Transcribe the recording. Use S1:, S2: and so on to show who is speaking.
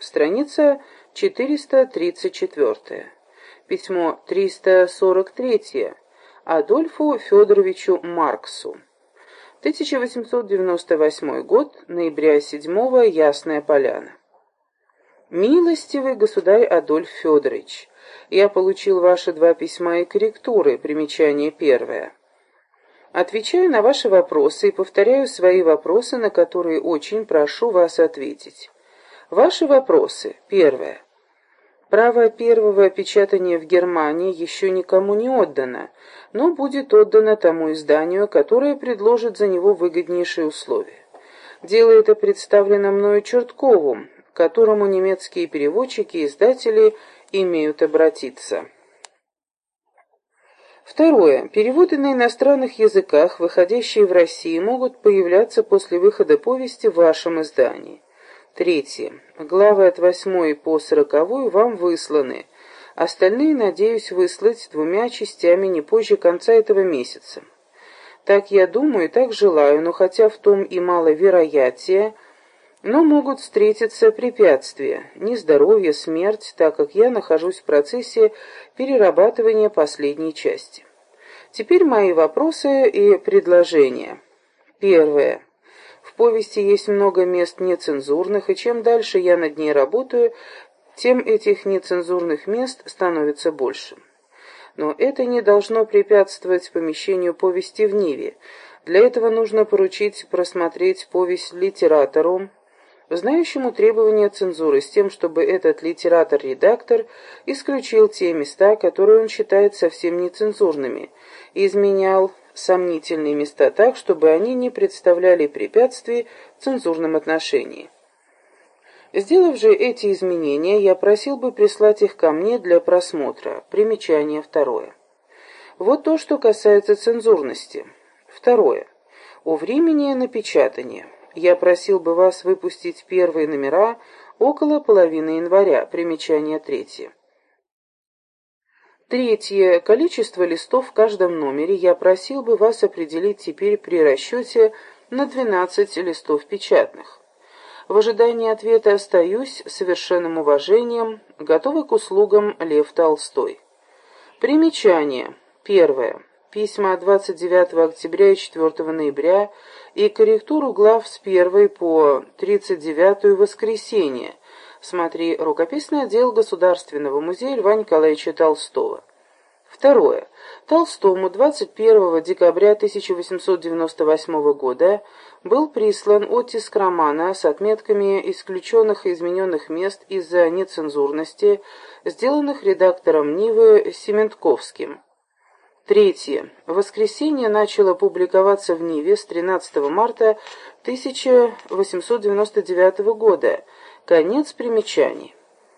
S1: Страница 434. Письмо 343. Адольфу Федоровичу Марксу. 1898 год, ноября 7 Ясная Поляна. Милостивый государь Адольф Федорович, я получил ваши два письма и корректуры, примечание первое. Отвечаю на ваши вопросы и повторяю свои вопросы, на которые очень прошу вас ответить. Ваши вопросы. Первое. Право первого печатания в Германии еще никому не отдано, но будет отдано тому изданию, которое предложит за него выгоднейшие условия. Дело это представлено мною Черткову, к которому немецкие переводчики и издатели имеют обратиться. Второе. Переводы на иностранных языках, выходящие в России, могут появляться после выхода повести в вашем издании. Третье. Главы от восьмой по сороковую вам высланы. Остальные, надеюсь, выслать двумя частями не позже конца этого месяца. Так я думаю и так желаю, но хотя в том и мало вероятия, но могут встретиться препятствия, нездоровье, смерть, так как я нахожусь в процессе перерабатывания последней части. Теперь мои вопросы и предложения. Первое. Повести есть много мест нецензурных, и чем дальше я над ней работаю, тем этих нецензурных мест становится больше. Но это не должно препятствовать помещению повести в Ниве. Для этого нужно поручить просмотреть повесть литератору, знающему требования цензуры, с тем, чтобы этот литератор-редактор исключил те места, которые он считает совсем нецензурными, и изменял сомнительные места так, чтобы они не представляли препятствий в цензурном отношении. Сделав же эти изменения, я просил бы прислать их ко мне для просмотра. Примечание второе. Вот то, что касается цензурности. Второе. О времени напечатания я просил бы вас выпустить первые номера около половины января. Примечание третье. Третье. Количество листов в каждом номере я просил бы вас определить теперь при расчете на 12 листов печатных. В ожидании ответа остаюсь с совершенным уважением, готовый к услугам Лев Толстой. Примечание. Первое письма 29 октября и 4 ноября и корректуру глав с 1 по 39 воскресенье. Смотри рукописный отдел Государственного музея Льва Николаевича Толстого. Второе. Толстому 21 декабря 1898 года был прислан оттиск романа с отметками исключенных и измененных мест из-за нецензурности, сделанных редактором Нивы Сементковским. Третье. Воскресенье начало публиковаться в Ниве с 13 марта 1899 года. Конец примечаний.